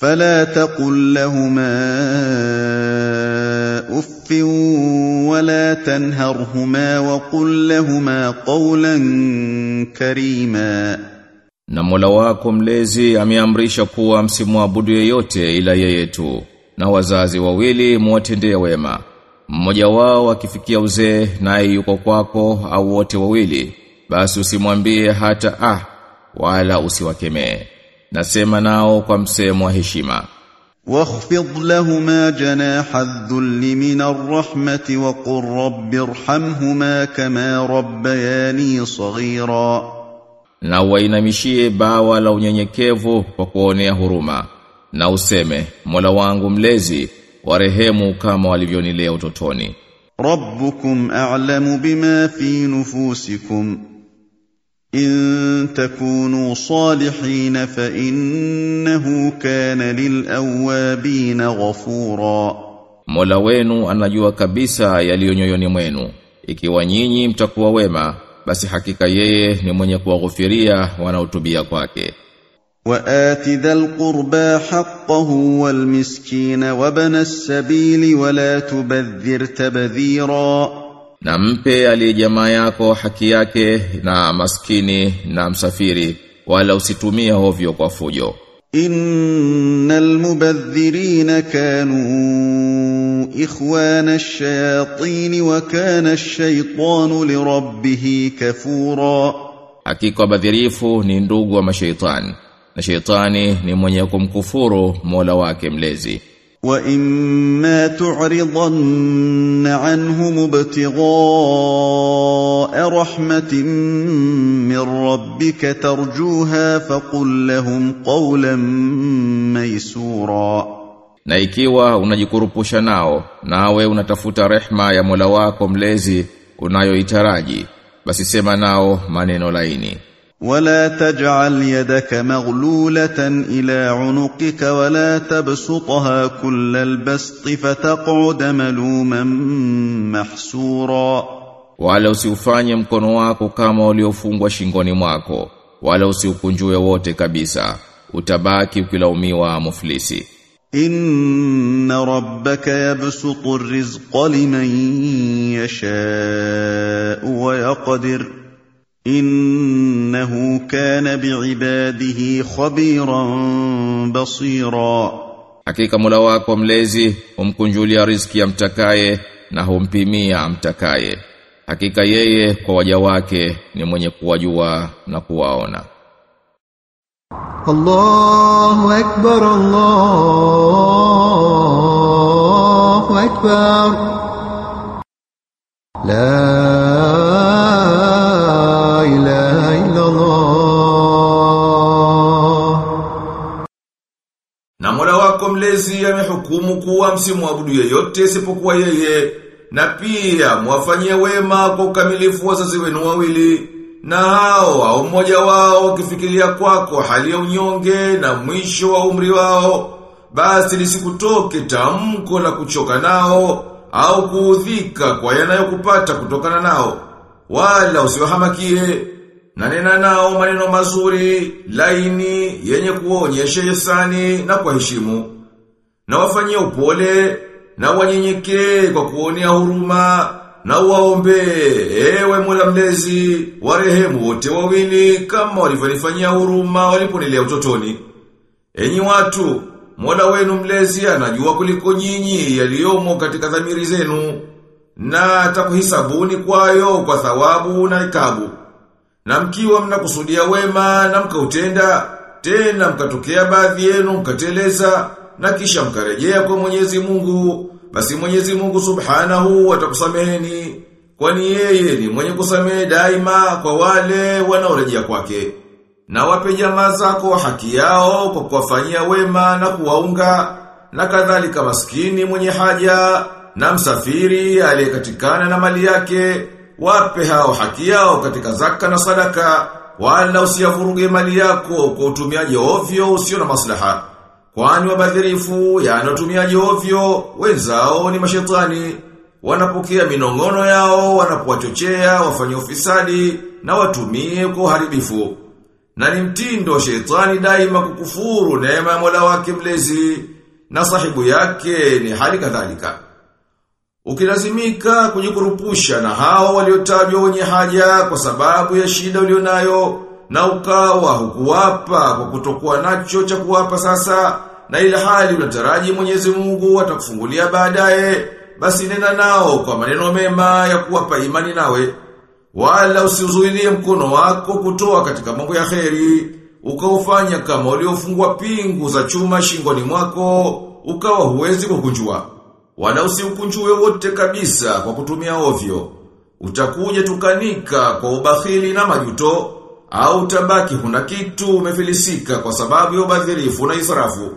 فلا تقل لهما اف ولا تنهرهما وقل لهما قولا كريما Na Mola wako mlezi ameamrisha kuwa msimwabudu yeyote ila yeye tu na wazazi wawili muwatendee wema mmoja wao akifikia uzee naye yuko kwako au wote wawili basi usimwambie hata ah wala usiwakemee nasema nao kwa msemo wa heshima واخفض لهما جناح الذل من الرحمة وقل رب ارحمهما كما ربياني صغيرا na uwainamishie bawa la unyenyekevu kwa kuonea huruma na useme Mola wangu mlezi warehemu kama walivyonilea utotoni ربكم أعلم بما في نفوسكم إن تكونوا صالحين فإنه كان للأوابين غفورا Mola wenu anajua kabisa yaliyo nyoyoni mwenu ikiwa nyinyi mtakuwa wema basi hakika yeye ni mwenye kuwaghufiria wanaotubia kwake وآت ذا القربى حقه والمسكين وابن السبيل ولا تبذر تبذيرا na mpe aliyejamaa yako haki yake na maskini na msafiri wala usitumia hovyo kwa fujo. Innal mubadhirina kanu ikhwana ash-shayatin wa kana ash-shaytanu li rabbih kafura. Hakika badhirifu ni ndugu wa mashaitani na shaitani ni mwenye kumkufuru mola wake mlezi. وإما تعرضن عنهم ابتغاء رحمة من ربك ترجوها فقل لهم قولا ميسورا na ikiwa unajikurupusha nao nawe unatafuta rehma ya Mola wako mlezi unayoitaraji basi sema nao maneno laini ولا تجعل يدك مغلولة إلى عنقك ولا تبسطها كل البسط فتقعد ملوما محسورا wala usiufanye mkono wako kama uliofungwa shingoni mwako wala usiukunjue wote kabisa utabaki ukilaumiwa muflisi إن ربك يبسط الرزق لمن يشاء ويقدر إنه كان بعباده خبيرا بصيرا hakika Mola wako mlezi humkunjulia riziki ya mtakaye na humpimia amtakaye hakika yeye kwa waja wake ni mwenye kuwajua na kuwaona الله أكبر الله أكبر لا wako mlezi amehukumu kuwa msimwabudu yeyote isipokuwa yeye na pia mwafanyie wema kwa ukamilifu wazazi wenu wawili na hao au mmoja wao kifikiria kwako hali ya unyonge na mwisho wa umri wao basi lisikutoke tamko la kuchoka nao au kuudhika kwa yanayokupata kutokana nao wala usiwahamakie na nena nao maneno mazuri, laini, yenye kuonyesha yesani na kwa heshimu. Na wafanyie upole, na wanyenyekee kwa kuonea huruma, na waombe, ewe Mola mlezi, warehemu wote wawili kama walivyonifanyia huruma waliponilea utotoni. Enyi watu, Mola wenu mlezi anajua kuliko nyinyi yaliyomo katika dhamiri zenu, na atakuhisabuni kwayo kwa thawabu na ikabu. Na mkiwa mnakusudia wema na mkautenda, tena mkatokea baadhi yenu mkateleza, na kisha mkarejea kwa Mwenyezi Mungu, basi Mwenyezi Mungu Subhanahu atakusameheni, kwani yeye ni mwenye kusamehe daima kwa wale wanaorejea kwake. na wape jamaa zako haki yao kwa kuwafanyia wema na kuwaunga na kadhalika maskini mwenye haja na msafiri aliyekatikana na mali yake wape hao haki yao katika zaka na sadaka wala usiyavuruge mali yako kwa utumiaji ovyo usio na maslaha. Kwani wabadhirifu yani utumiaji ovyo wenzao ni mashetani. Wanapokea minongono yao wanapowachochea wafanye ufisadi na watumie kwa uharibifu. Na ni mtindo wa shetani daima kukufuru neema ya Mola wake mlezi na sahibu yake ni hali kadhalika. Ukilazimika kujikurupusha na hao waliotajwa wenye haja kwa sababu ya shida ulionayo na ukawa hukuwapa kwa kutokuwa nacho cha kuwapa sasa na ila hali unataraji Mwenyezi Mungu atakufungulia baadaye basi nena nao kwa maneno mema ya kuwapa imani nawe. Wala usizuilie mkono wako kutoa katika mambo ya kheri ukaufanya kama uliofungwa pingu za chuma shingoni mwako ukawa huwezi kukunjua wala usiukunjue wote kabisa kwa kutumia ovyo utakuja tukanika kwa ubakhili na majuto au utabaki huna kitu umefilisika kwa sababu ya ubadhirifu na israfu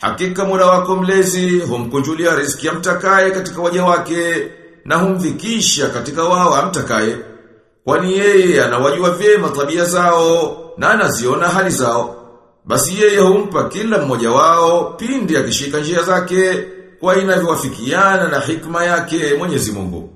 Hakika mula wako mlezi humkunjulia riziki ya mtakaye katika waja wake na humdhikisha katika wao amtakaye. Kwani yeye anawajua vyema tabia zao na anaziona hali zao. Basi yeye humpa kila mmoja wao pindi akishika njia zake kwa inavyowafikiana na hikma yake Mwenyezi Mungu.